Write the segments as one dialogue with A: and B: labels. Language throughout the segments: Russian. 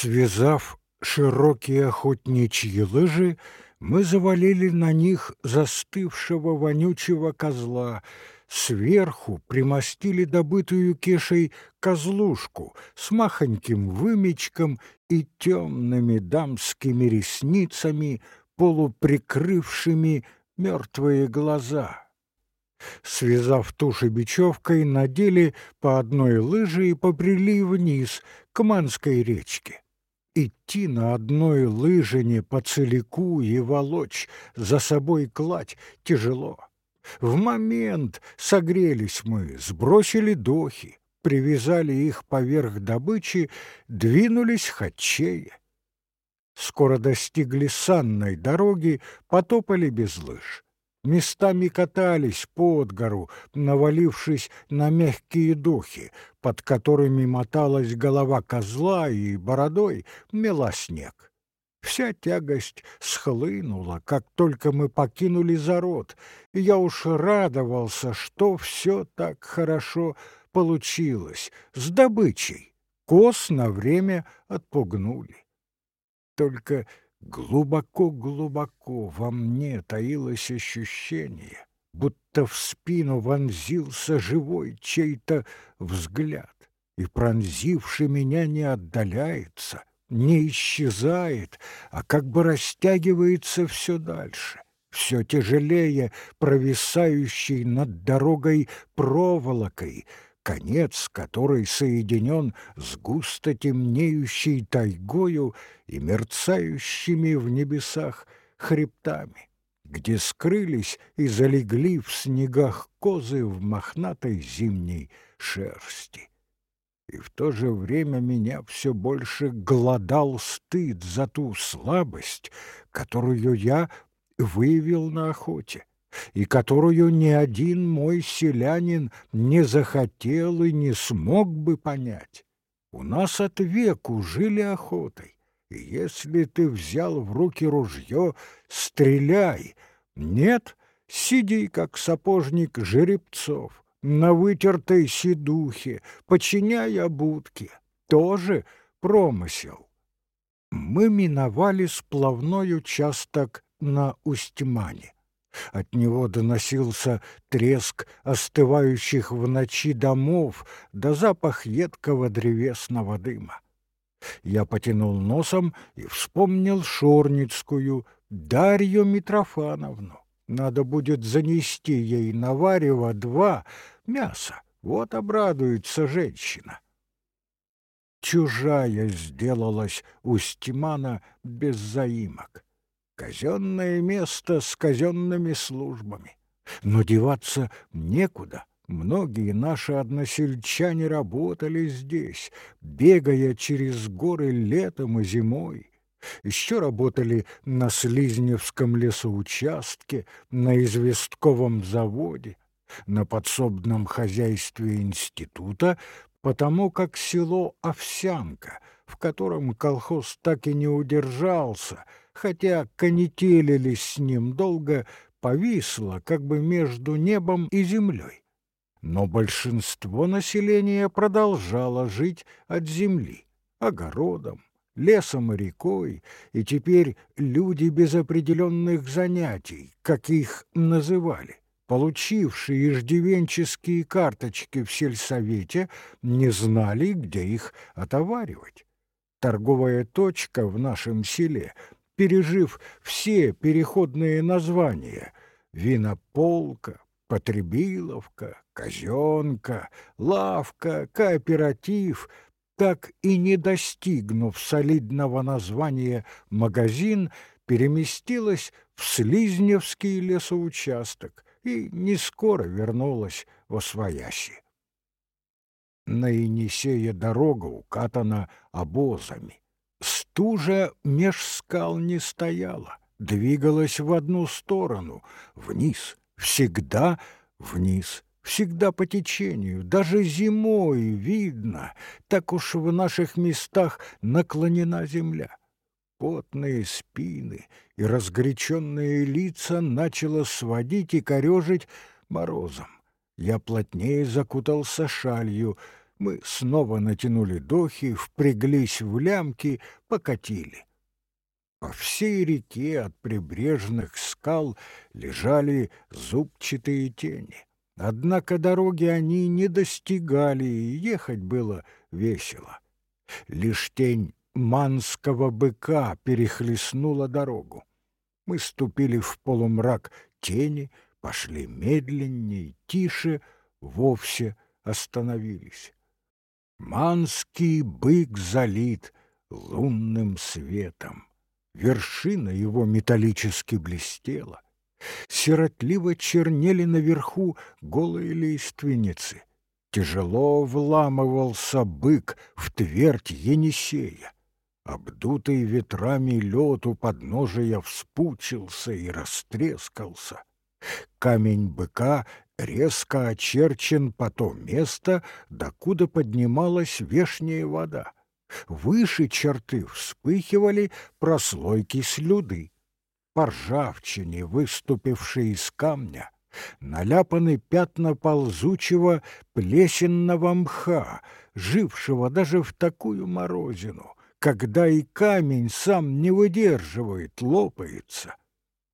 A: Связав широкие охотничьи лыжи, мы завалили на них застывшего вонючего козла, сверху примостили добытую кешей козлушку с махоньким вымечком и темными дамскими ресницами, полуприкрывшими мертвые глаза. Связав туши бечевкой, надели по одной лыже и побрели вниз к Манской речке. Идти на одной лыжине по целику и волочь за собой кладь тяжело. В момент согрелись мы, сбросили дохи, привязали их поверх добычи, двинулись хачея. Скоро достигли санной дороги, потопали без лыж местами катались под гору, навалившись на мягкие духи, под которыми моталась голова козла и бородой мела снег. Вся тягость схлынула, как только мы покинули зарод, и я уж радовался, что все так хорошо получилось, с добычей. Коз на время отпугнули. Только Глубоко-глубоко во мне таилось ощущение, будто в спину вонзился живой чей-то взгляд, и пронзивший меня не отдаляется, не исчезает, а как бы растягивается все дальше, все тяжелее провисающей над дорогой проволокой, конец которой соединен с густо темнеющей тайгою и мерцающими в небесах хребтами, где скрылись и залегли в снегах козы в мохнатой зимней шерсти. И в то же время меня все больше глодал стыд за ту слабость, которую я выявил на охоте и которую ни один мой селянин не захотел и не смог бы понять. У нас от веку жили охотой, и если ты взял в руки ружье, стреляй. Нет, сиди, как сапожник жеребцов, на вытертой сидухе, подчиняя будке. Тоже промысел. Мы миновали сплавной участок на Устьмане. От него доносился треск остывающих в ночи домов да запах едкого древесного дыма. Я потянул носом и вспомнил Шорницкую, Дарью Митрофановну. Надо будет занести ей на варево два мяса. Вот обрадуется женщина. Чужая сделалась у Стимана без заимок. Казенное место с казенными службами. Но деваться некуда. Многие наши односельчане работали здесь, бегая через горы летом и зимой. Еще работали на Слизневском лесоучастке, на известковом заводе, на подсобном хозяйстве института, потому как село Овсянка, в котором колхоз так и не удержался — хотя конетелились с ним долго, повисло как бы между небом и землей. Но большинство населения продолжало жить от земли, огородом, лесом и рекой, и теперь люди без определенных занятий, как их называли, получившие иждивенческие карточки в сельсовете, не знали, где их отоваривать. Торговая точка в нашем селе пережив все переходные названия — винополка, потребиловка, казенка, лавка, кооператив, так и не достигнув солидного названия «магазин», переместилась в Слизневский лесоучасток и не скоро вернулась во Свояси. На Енисея дорога укатана обозами. Стужа меж скал не стояла, двигалась в одну сторону, вниз, всегда вниз, всегда по течению, даже зимой видно, так уж в наших местах наклонена земля. Потные спины и разгоряченные лица начало сводить и корежить морозом. Я плотнее закутался шалью, Мы снова натянули дохи, впряглись в лямки, покатили. По всей реке от прибрежных скал лежали зубчатые тени. Однако дороги они не достигали, и ехать было весело. Лишь тень манского быка перехлестнула дорогу. Мы ступили в полумрак тени, пошли медленнее, тише, вовсе остановились. Манский бык залит лунным светом. Вершина его металлически блестела. Сиротливо чернели наверху голые лиственницы. Тяжело вламывался бык в твердь Енисея. Обдутый ветрами лед у подножия вспучился и растрескался. Камень быка резко очерчен по то место, докуда поднималась вешняя вода. Выше черты вспыхивали прослойки слюды. По ржавчине, выступившей из камня, наляпаны пятна ползучего плесенного мха, жившего даже в такую морозину, когда и камень сам не выдерживает, лопается.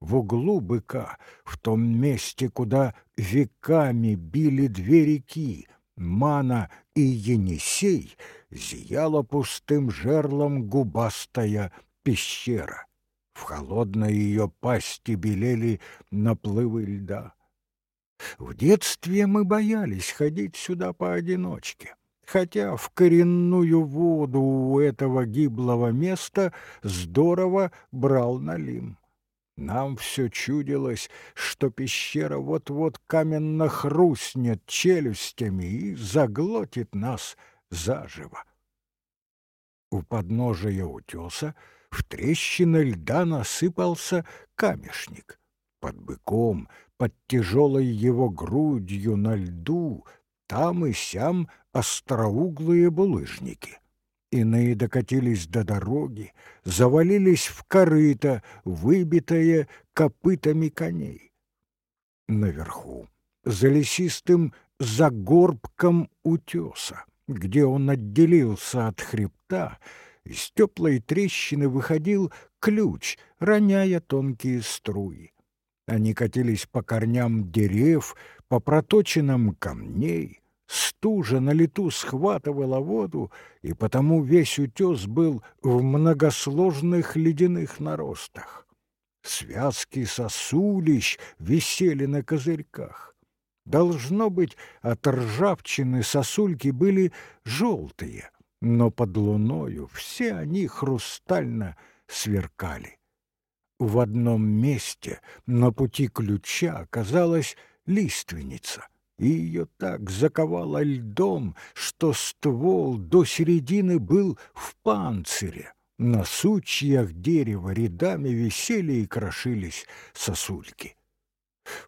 A: В углу быка, в том месте, куда веками били две реки, Мана и Енисей, зияла пустым жерлом губастая пещера. В холодной ее пасти белели наплывы льда. В детстве мы боялись ходить сюда поодиночке, хотя в коренную воду у этого гиблого места здорово брал налим. Нам все чудилось, что пещера вот-вот каменно хрустнет челюстями и заглотит нас заживо. У подножия утеса в трещины льда насыпался камешник. Под быком, под тяжелой его грудью на льду, там и сям остроуглые булыжники. Иные докатились до дороги, завалились в корыто, выбитое копытами коней. Наверху, за лесистым загорбком утеса, где он отделился от хребта, из теплой трещины выходил ключ, роняя тонкие струи. Они катились по корням дерев, по проточенным камней. Стужа на лету схватывала воду, и потому весь утес был в многосложных ледяных наростах. Связки сосулищ висели на козырьках. Должно быть, от ржавчины сосульки были желтые, но под луною все они хрустально сверкали. В одном месте на пути ключа оказалась лиственница, и ее так заковало льдом, что ствол до середины был в панцире. На сучьях дерева рядами висели и крошились сосульки.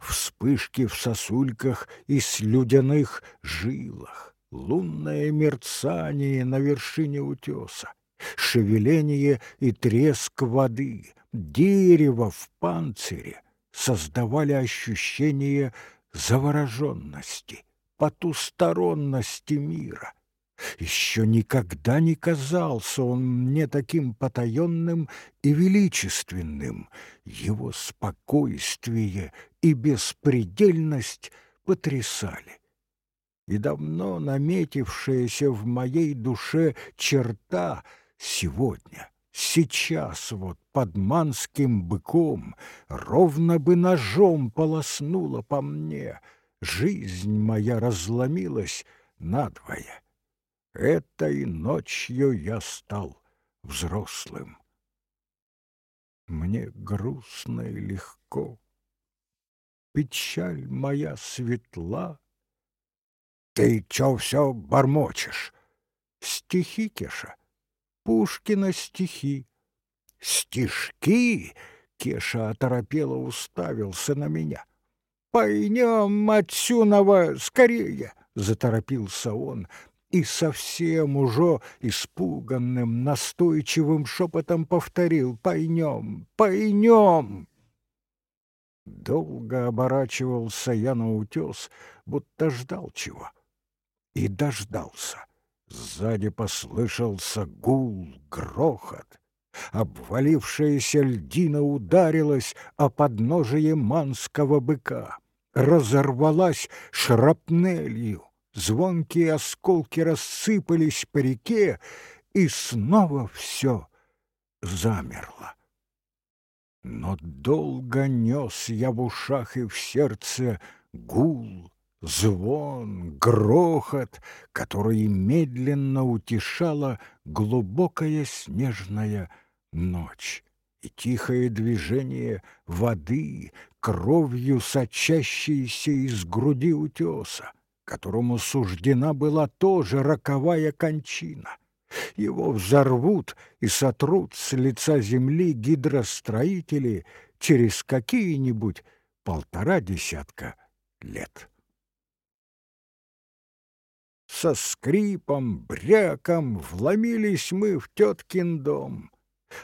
A: Вспышки в сосульках и слюдяных жилах, лунное мерцание на вершине утеса, шевеление и треск воды — дерево в панцире создавали ощущение завороженности, потусторонности мира. Еще никогда не казался он мне таким потаенным и величественным. Его спокойствие и беспредельность потрясали. И давно наметившаяся в моей душе черта сегодня Сейчас вот под манским быком ровно бы ножом полоснула по мне. Жизнь моя разломилась надвое. Этой ночью я стал взрослым. Мне грустно и легко. Печаль моя светла. Ты чё все бормочешь? Стихи, Кеша. Пушкина стихи. Стишки? Кеша оторопело уставился на меня. «Пойдем отсюда скорее!» — заторопился он и совсем уже испуганным, настойчивым шепотом повторил «Пойдем, пойдем!» Долго оборачивался я на утес, будто ждал чего. и дождался. Сзади послышался гул, грохот. Обвалившаяся льдина ударилась о подножие манского быка, разорвалась шрапнелью, звонкие осколки рассыпались по реке, и снова все замерло. Но долго нес я в ушах и в сердце гул, звон, грохот, который медленно утешала глубокая снежная ночь и тихое движение воды, кровью сочащейся из груди утеса, которому суждена была тоже роковая кончина. Его взорвут и сотрут с лица земли гидростроители через какие-нибудь полтора десятка лет. Со скрипом, бряком вломились мы в теткин дом.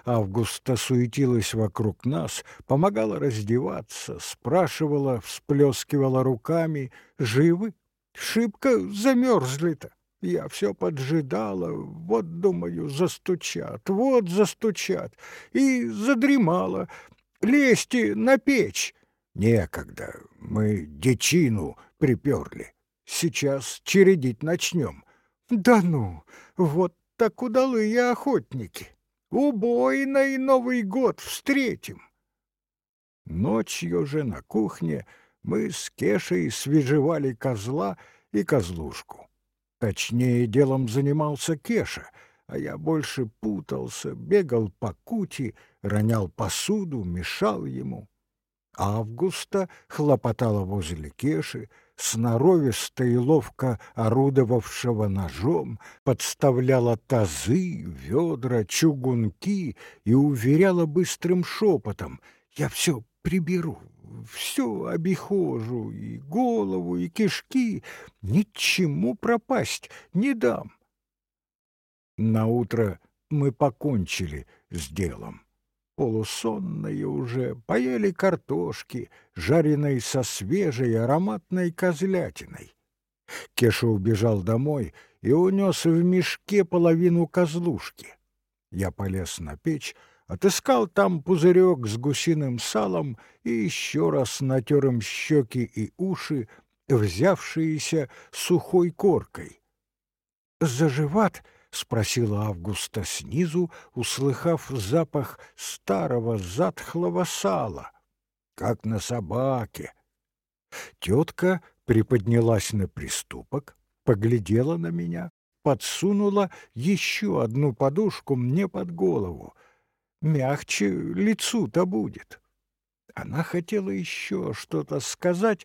A: Августа суетилась вокруг нас, помогала раздеваться, спрашивала, всплескивала руками. «Живы? Шибко замерзли-то!» Я все поджидала, вот, думаю, застучат, вот застучат, и задремала. Лезьте на печь. Некогда, мы дичину приперли. Сейчас чередить начнем. Да ну, вот так удалые охотники. Убойный Новый год встретим. Ночью же на кухне мы с Кешей свежевали козла и козлушку. Точнее, делом занимался Кеша, а я больше путался, бегал по кути, ронял посуду, мешал ему. Августа хлопотала возле Кеши, сноровисто и ловко орудовавшего ножом, подставляла тазы, ведра, чугунки и уверяла быстрым шепотом «Я все приберу, все обихожу, и голову, и кишки, ничему пропасть не дам». Наутро мы покончили с делом полусонные уже, поели картошки, жареной со свежей ароматной козлятиной. Кеша убежал домой и унес в мешке половину козлушки. Я полез на печь, отыскал там пузырек с гусиным салом и еще раз натер им щеки и уши, взявшиеся сухой коркой. «Заживат?» — спросила Августа снизу, услыхав запах старого затхлого сала, как на собаке. Тетка приподнялась на приступок, поглядела на меня, подсунула еще одну подушку мне под голову. Мягче лицу-то будет. Она хотела еще что-то сказать,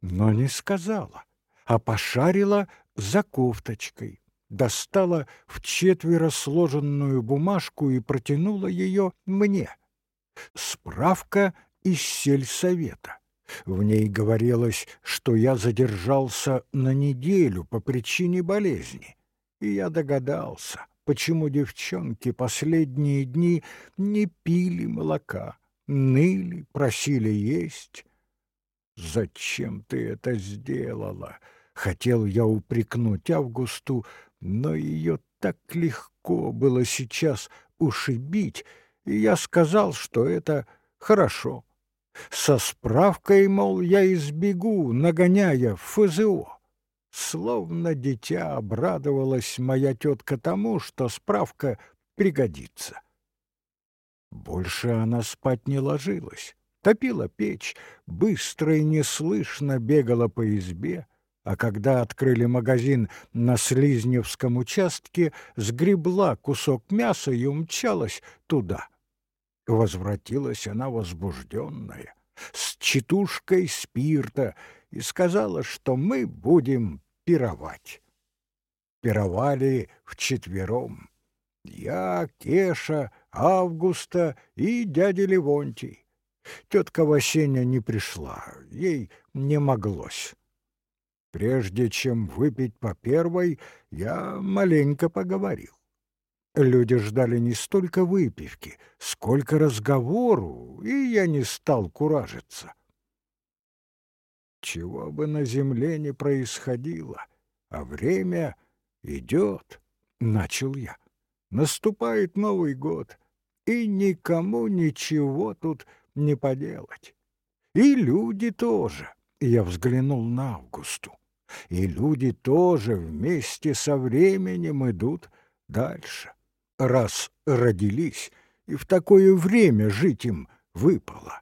A: но не сказала, а пошарила за кофточкой достала в четверо сложенную бумажку и протянула ее мне. Справка из сельсовета. В ней говорилось, что я задержался на неделю по причине болезни. И я догадался, почему девчонки последние дни не пили молока, ныли, просили есть. «Зачем ты это сделала?» Хотел я упрекнуть Августу, но ее так легко было сейчас ушибить, и я сказал, что это хорошо. Со справкой, мол, я избегу, нагоняя ФЗО. Словно дитя обрадовалась моя тетка тому, что справка пригодится. Больше она спать не ложилась, топила печь, быстро и неслышно бегала по избе, а когда открыли магазин на Слизневском участке, сгребла кусок мяса и умчалась туда. Возвратилась она возбужденная, с читушкой спирта, и сказала, что мы будем пировать. Пировали вчетвером. Я, Кеша, Августа и дядя Левонтий. Тетка Васеня не пришла, ей не моглось. Прежде чем выпить по первой, я маленько поговорил. Люди ждали не столько выпивки, сколько разговору, и я не стал куражиться. Чего бы на земле ни происходило, А время идет, — начал я. Наступает Новый год, и никому ничего тут не поделать. И люди тоже. Я взглянул на Августу. И люди тоже вместе со временем идут дальше. Раз родились, и в такое время жить им выпало.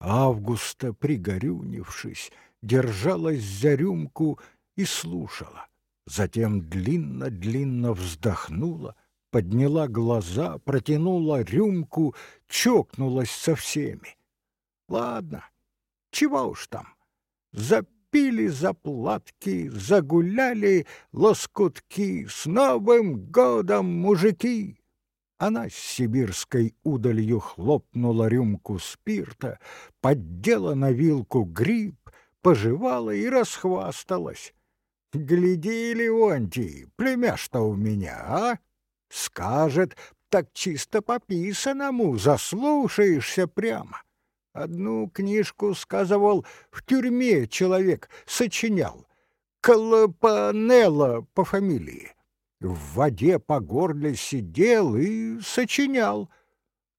A: Августа, пригорюнившись, держалась за рюмку и слушала. Затем длинно-длинно вздохнула, подняла глаза, протянула рюмку, чокнулась со всеми. Ладно, чего уж там. Запили заплатки, загуляли лоскутки. С Новым годом, мужики! Она с сибирской удалью хлопнула рюмку спирта, поддела на вилку гриб, пожевала и расхвасталась. «Гляди, Леонтий, племя-что у меня, а? Скажет, так чисто по-писанному, заслушаешься прямо. Одну книжку, сказывал, в тюрьме человек сочинял. Колопанелло по фамилии. В воде по горле сидел и сочинял.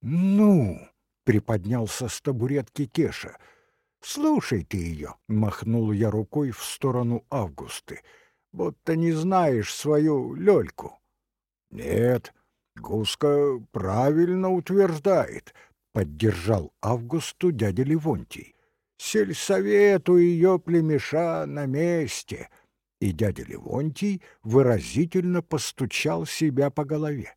A: «Ну!» — приподнялся с табуретки Кеша. «Слушай ты ее!» — махнул я рукой в сторону Августы. «Будто не знаешь свою Лёльку». «Нет, Гуска правильно утверждает», поддержал Августу дядя Левонтий. Сельсовету ее племеша на месте. И дядя Левонтий выразительно постучал себя по голове.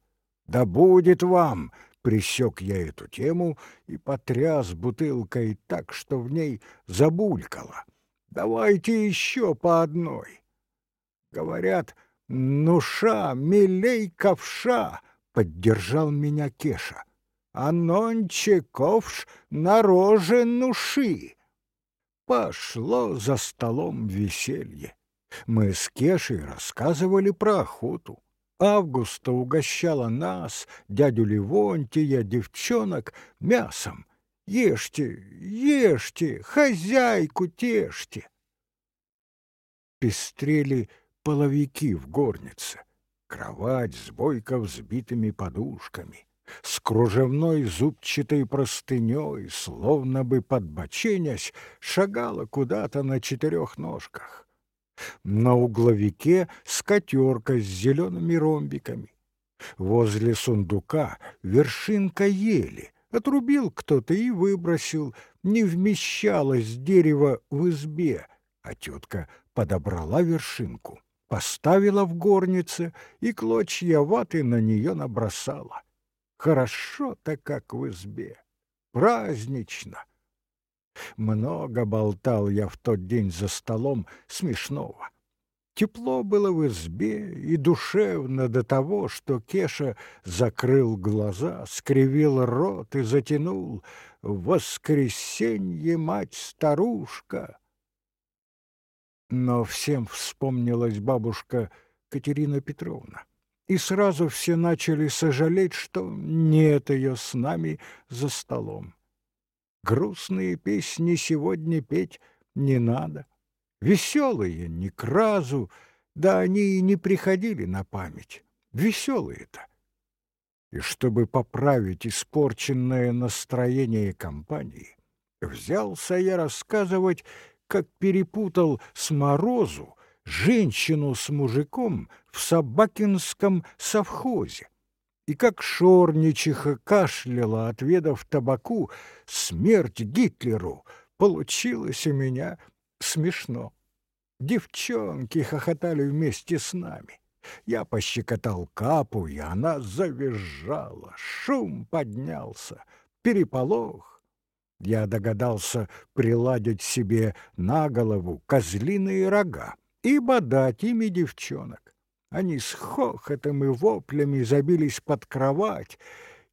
A: Да будет вам, присек я эту тему и потряс бутылкой так, что в ней забулькало. Давайте еще по одной. Говорят, нуша, милей ковша, поддержал меня Кеша а нонче ковш на роже нуши. Пошло за столом веселье. Мы с Кешей рассказывали про охоту. Августа угощала нас, дядю Левонтия, девчонок, мясом. Ешьте, ешьте, хозяйку тешьте. Пестрели половики в горнице, кровать с бойко взбитыми подушками с кружевной зубчатой простыней, словно бы подбоченясь, шагала куда-то на четырех ножках. На угловике скатерка с зелеными ромбиками. Возле сундука вершинка ели. Отрубил кто-то и выбросил. Не вмещалось дерево в избе, а тетка подобрала вершинку, поставила в горнице и клочья ваты на нее набросала. Хорошо-то как в избе, празднично. Много болтал я в тот день за столом смешного. Тепло было в избе и душевно до того, что Кеша закрыл глаза, скривил рот и затянул «Воскресенье, мать-старушка!» Но всем вспомнилась бабушка Катерина Петровна и сразу все начали сожалеть, что нет ее с нами за столом. Грустные песни сегодня петь не надо, веселые ни к разу, да они и не приходили на память, веселые-то. И чтобы поправить испорченное настроение компании, взялся я рассказывать, как перепутал с Морозу женщину с мужиком в Собакинском совхозе. И как шорничиха кашляла, отведав табаку, смерть Гитлеру, получилось у меня смешно. Девчонки хохотали вместе с нами. Я пощекотал капу, и она завизжала. Шум поднялся, переполох. Я догадался приладить себе на голову козлиные рога и бодать ими девчонок. Они с хохотом и воплями забились под кровать.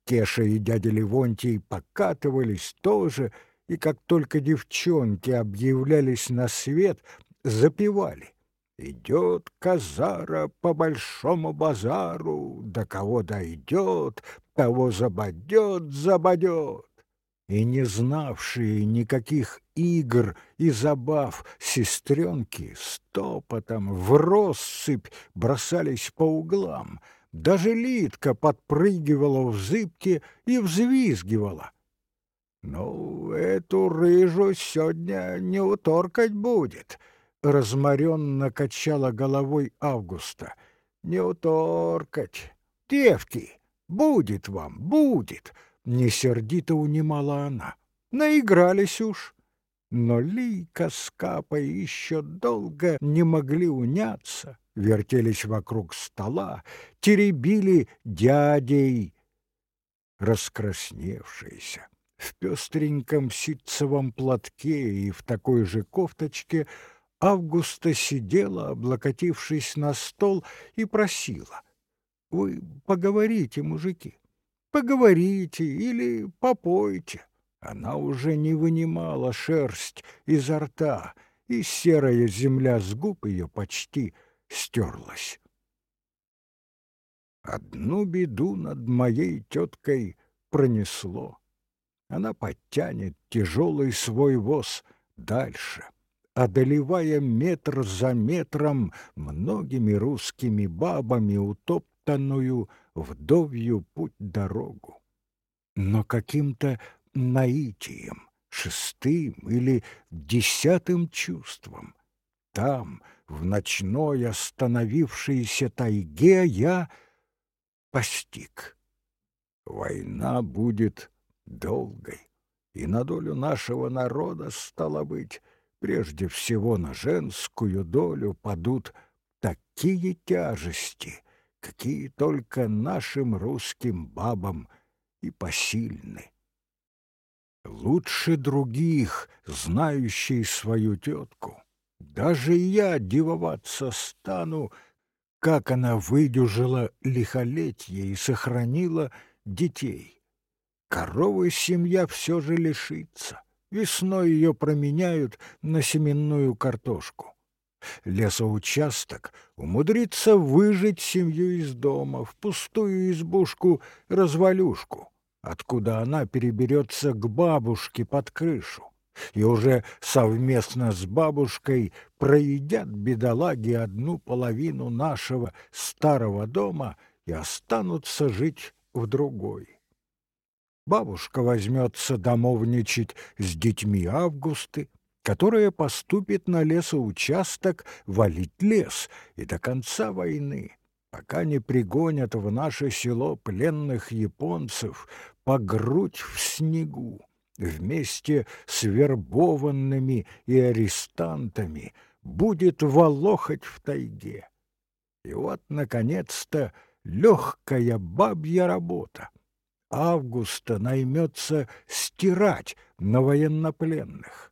A: Кеша и дядя Левонтий покатывались тоже, и как только девчонки объявлялись на свет, запевали. Идет казара по большому базару, до кого дойдет, того забодет, забодет. И не знавшие никаких игр и забав сестренки стопотом в россыпь бросались по углам. Даже Литка подпрыгивала в зыбке и взвизгивала. «Ну, эту рыжу сегодня не уторкать будет», — разморенно качала головой Августа. «Не уторкать. Девки, будет вам, будет!» — не сердито унимала она. «Наигрались уж». Но Лийка с Капой еще долго не могли уняться, вертелись вокруг стола, теребили дядей. Раскрасневшиеся, в пестреньком ситцевом платке и в такой же кофточке Августа сидела, облокотившись на стол, и просила. «Вы поговорите, мужики, поговорите или попойте». Она уже не вынимала шерсть изо рта, и серая земля с губ ее почти стерлась. Одну беду над моей теткой пронесло. Она подтянет тяжелый свой воз дальше, одолевая метр за метром многими русскими бабами утоптанную вдовью путь-дорогу. Но каким-то наитием, шестым или десятым чувством. Там, в ночной остановившейся тайге, я постиг. Война будет долгой, и на долю нашего народа, стало быть, прежде всего на женскую долю падут такие тяжести, какие только нашим русским бабам и посильны. Лучше других, знающий свою тетку, даже я дивоваться стану, как она выдюжила лихолетье и сохранила детей. Коровы семья все же лишится. Весной ее променяют на семенную картошку. Лесоучасток умудрится выжить семью из дома в пустую избушку-развалюшку, откуда она переберется к бабушке под крышу. И уже совместно с бабушкой проедят бедолаги одну половину нашего старого дома и останутся жить в другой. Бабушка возьмется домовничать с детьми Августы, которая поступит на лесоучасток валить лес и до конца войны, пока не пригонят в наше село пленных японцев по грудь в снегу, вместе с вербованными и арестантами, будет волохать в тайге. И вот, наконец-то, легкая бабья работа августа наймется стирать на военнопленных.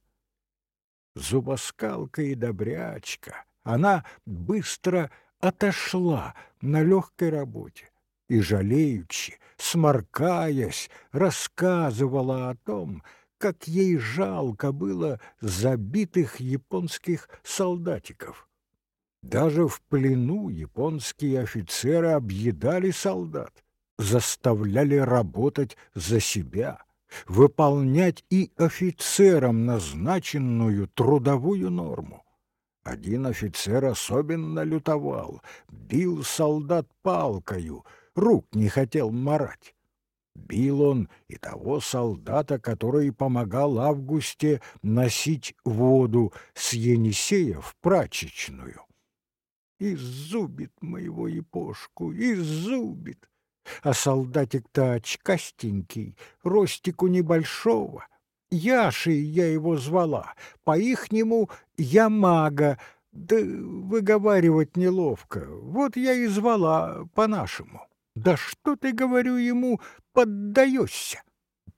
A: Зубоскалка и добрячка, она быстро отошла на легкой работе и, жалеючи, сморкаясь, рассказывала о том, как ей жалко было забитых японских солдатиков. Даже в плену японские офицеры объедали солдат, заставляли работать за себя, выполнять и офицерам назначенную трудовую норму. Один офицер особенно лютовал, бил солдат палкою, рук не хотел марать. Бил он и того солдата, который помогал Августе носить воду с Енисея в прачечную. Изубит моего епошку, изубит! А солдатик-то очкастенький, ростику небольшого. Яшей я его звала, по-ихнему Ямага, да выговаривать неловко. Вот я и звала по-нашему. Да что ты, говорю ему, поддаешься?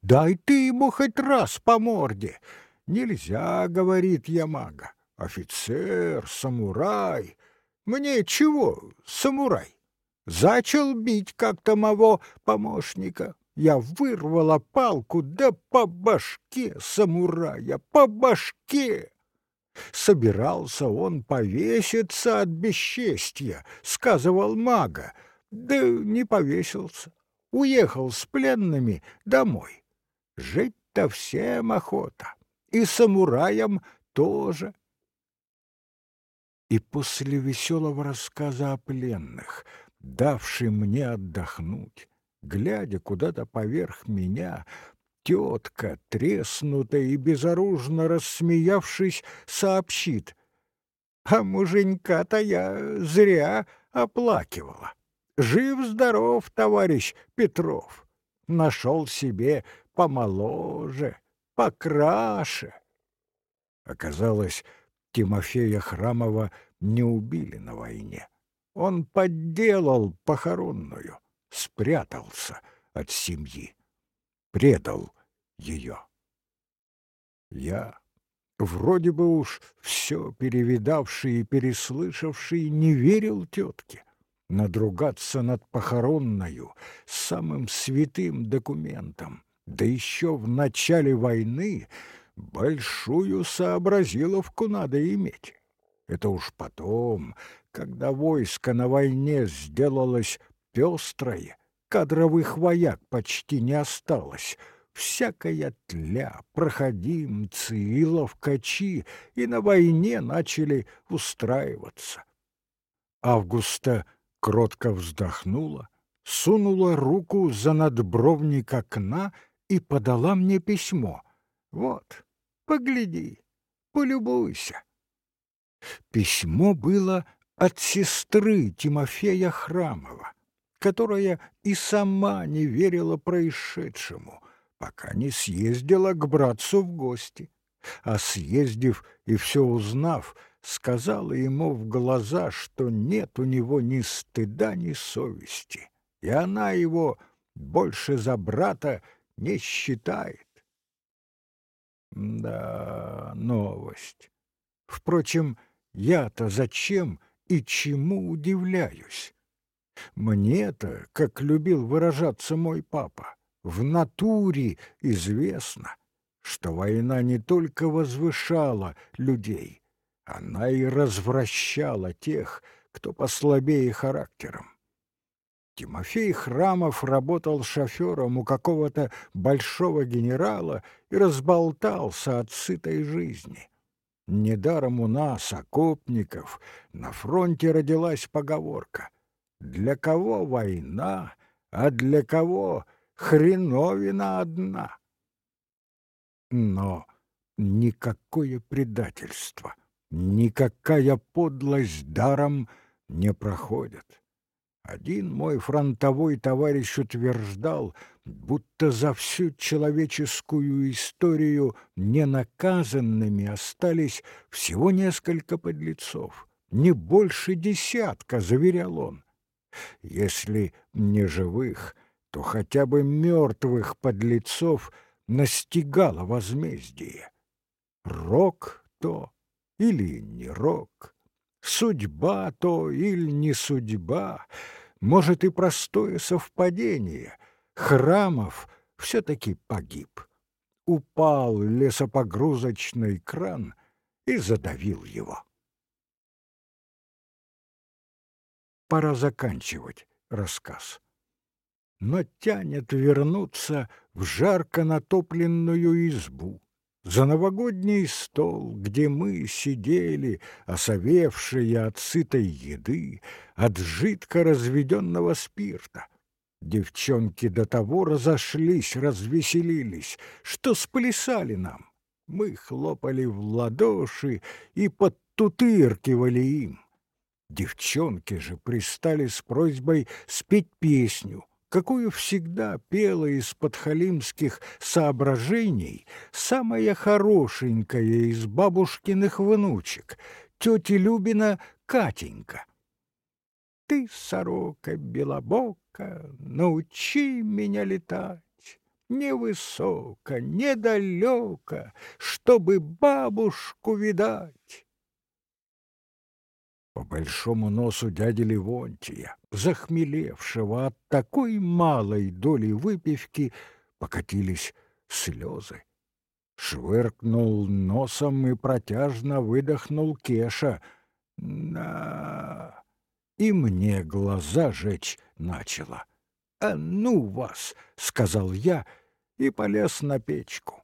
A: Дай ты ему хоть раз по морде. Нельзя, говорит Ямага. Офицер, самурай. Мне чего, самурай? Зачал бить как-то моего помощника. Я вырвала палку, да по башке самурая, по башке. Собирался он повеситься от бесчестья, сказывал мага, да не повесился. Уехал с пленными домой. Жить-то всем охота. и самураям тоже. И после веселого рассказа о пленных, давший мне отдохнуть, глядя куда-то поверх меня, тетка, треснутая и безоружно рассмеявшись, сообщит. А муженька-то я зря оплакивала. Жив-здоров, товарищ Петров. Нашел себе помоложе, покраше. Оказалось, Тимофея Храмова не убили на войне. Он подделал похоронную, спрятался от семьи, предал ее. Я, вроде бы уж все перевидавший и переслышавший, не верил тетке. Надругаться над похоронною, самым святым документом, да еще в начале войны большую сообразиловку надо иметь. Это уж потом, когда войско на войне сделалось пестрое, кадровых вояк почти не осталось, всякая тля, проходимцы и ловкачи и на войне начали устраиваться. Августа кротко вздохнула, сунула руку за надбровник окна и подала мне письмо. Вот, погляди, полюбуйся. Письмо было от сестры Тимофея Храмова, которая и сама не верила происшедшему, пока не съездила к братцу в гости, а съездив и все узнав, сказала ему в глаза, что нет у него ни стыда, ни совести, и она его больше за брата не считает. Да, новость. Впрочем, я-то зачем и чему удивляюсь? Мне-то, как любил выражаться мой папа, в натуре известно, что война не только возвышала людей, она и развращала тех, кто послабее характером. Тимофей Храмов работал шофером у какого-то большого генерала и разболтался от сытой жизни. Недаром у нас, окопников, на фронте родилась поговорка «Для кого война, а для кого хреновина одна?» Но никакое предательство — никакая подлость даром не проходит. Один мой фронтовой товарищ утверждал, будто за всю человеческую историю ненаказанными остались всего несколько подлецов, не больше десятка, заверял он. Если не живых, то хотя бы мертвых подлецов настигало возмездие. Рок то или не рок, судьба то или не судьба, может и простое совпадение. Храмов все-таки погиб. Упал лесопогрузочный кран и задавил его. Пора заканчивать рассказ. Но тянет вернуться в жарко натопленную избу, за новогодний стол, где мы сидели, осовевшие от сытой еды, от жидко разведенного спирта. Девчонки до того разошлись, развеселились, что сплясали нам. Мы хлопали в ладоши и подтутыркивали им. Девчонки же пристали с просьбой спеть песню — какую всегда пела из подхалимских соображений самая хорошенькая из бабушкиных внучек, тетя Любина Катенька. Ты, сорока белобока, научи меня летать, невысоко, недалеко, чтобы бабушку видать по большому носу дяди Левонтия, захмелевшего от такой малой доли выпивки, покатились слезы. Швыркнул носом и протяжно выдохнул Кеша. «На...» И мне глаза жечь начало. «А ну вас!» — сказал я и полез на печку.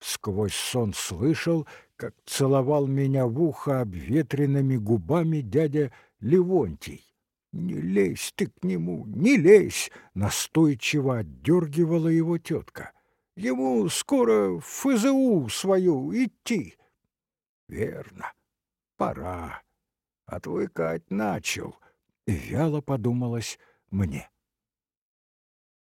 A: Сквозь сон слышал, как целовал меня в ухо обветренными губами дядя Левонтий. «Не лезь ты к нему, не лезь!» — настойчиво отдергивала его тетка. «Ему скоро в ФЗУ свою идти». «Верно, пора. Отвыкать начал», — вяло подумалось мне.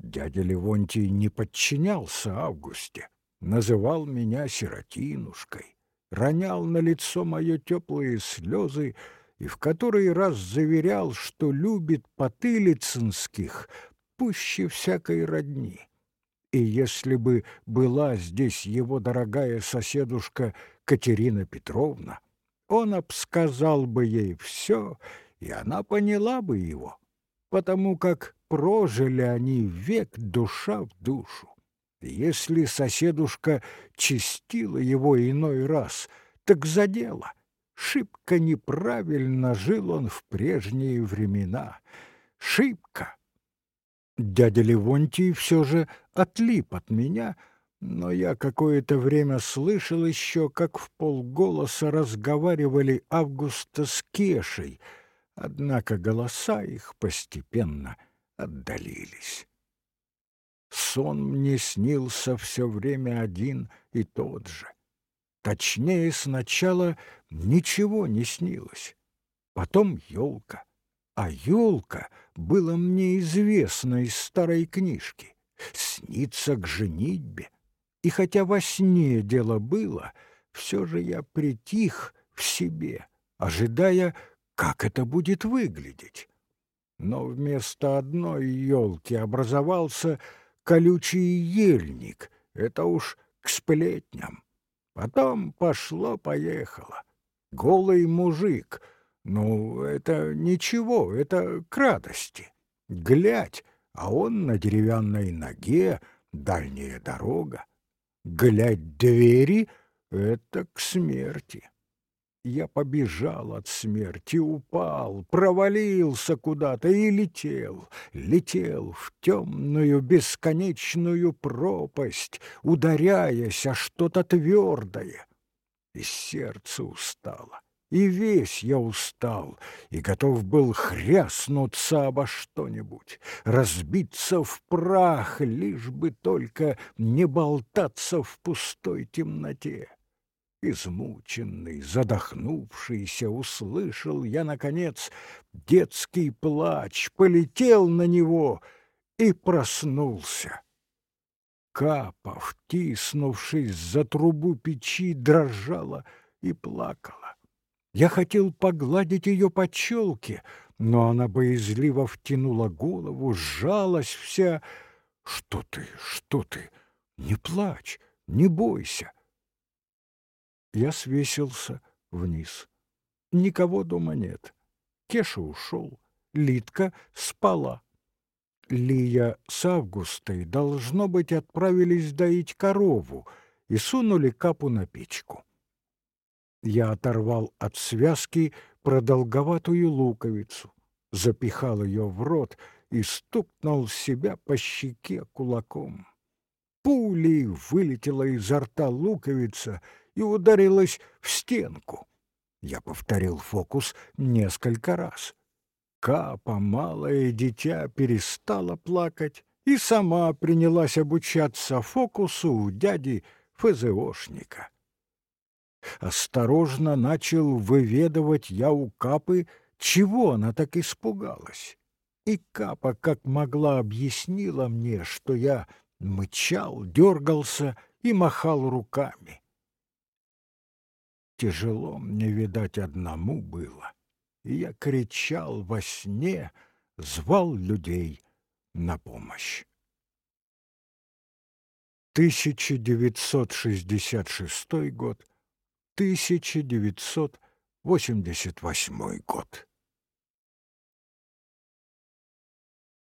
A: Дядя Левонтий не подчинялся Августе, называл меня сиротинушкой, ронял на лицо мое теплые слезы и в который раз заверял, что любит потылицынских пуще всякой родни. И если бы была здесь его дорогая соседушка Катерина Петровна, он обсказал бы ей все, и она поняла бы его, потому как прожили они век душа в душу. Если соседушка чистила его иной раз, так за дело. Шибко неправильно жил он в прежние времена. Шибко. Дядя Левонтий все же отлип от меня, но я какое-то время слышал еще, как в полголоса разговаривали Августа с Кешей, однако голоса их постепенно отдалились. Сон мне снился все время один и тот же. Точнее, сначала ничего не снилось, потом елка. А елка было мне известно из старой книжки. Снится к женитьбе. И хотя во сне дело было, все же я притих в себе, ожидая, как это будет выглядеть. Но вместо одной елки образовался колючий ельник, это уж к сплетням. Потом пошло-поехало. Голый мужик. Ну, это ничего, это к радости. Глядь, а он на деревянной ноге, дальняя дорога. Глядь двери — это к смерти. Я побежал от смерти, упал, провалился куда-то и летел, летел в темную бесконечную пропасть, ударяясь о что-то твердое. И сердце устало, и весь я устал, и готов был хряснуться обо что-нибудь, разбиться в прах, лишь бы только не болтаться в пустой темноте. Измученный, задохнувшийся, услышал я, наконец, детский плач, полетел на него и проснулся. Капа, втиснувшись за трубу печи, дрожала и плакала. Я хотел погладить ее по челке, но она боязливо втянула голову, сжалась вся. «Что ты, что ты? Не плачь, не бойся!» Я свесился вниз. Никого дома нет. Кеша ушел, Литка спала. Лия с Августой, должно быть, отправились доить корову и сунули капу на печку. Я оторвал от связки продолговатую луковицу, запихал ее в рот и стукнул себя по щеке кулаком. Пулей вылетела изо рта луковица — и ударилась в стенку. Я повторил фокус несколько раз. Капа, малое дитя, перестала плакать и сама принялась обучаться фокусу у дяди ФЗОшника. Осторожно начал выведывать я у Капы, чего она так испугалась. И Капа, как могла, объяснила мне, что я мычал, дергался и махал руками. Тяжело мне, видать, одному было. И я кричал во сне, звал людей на помощь. 1966 год, 1988 год.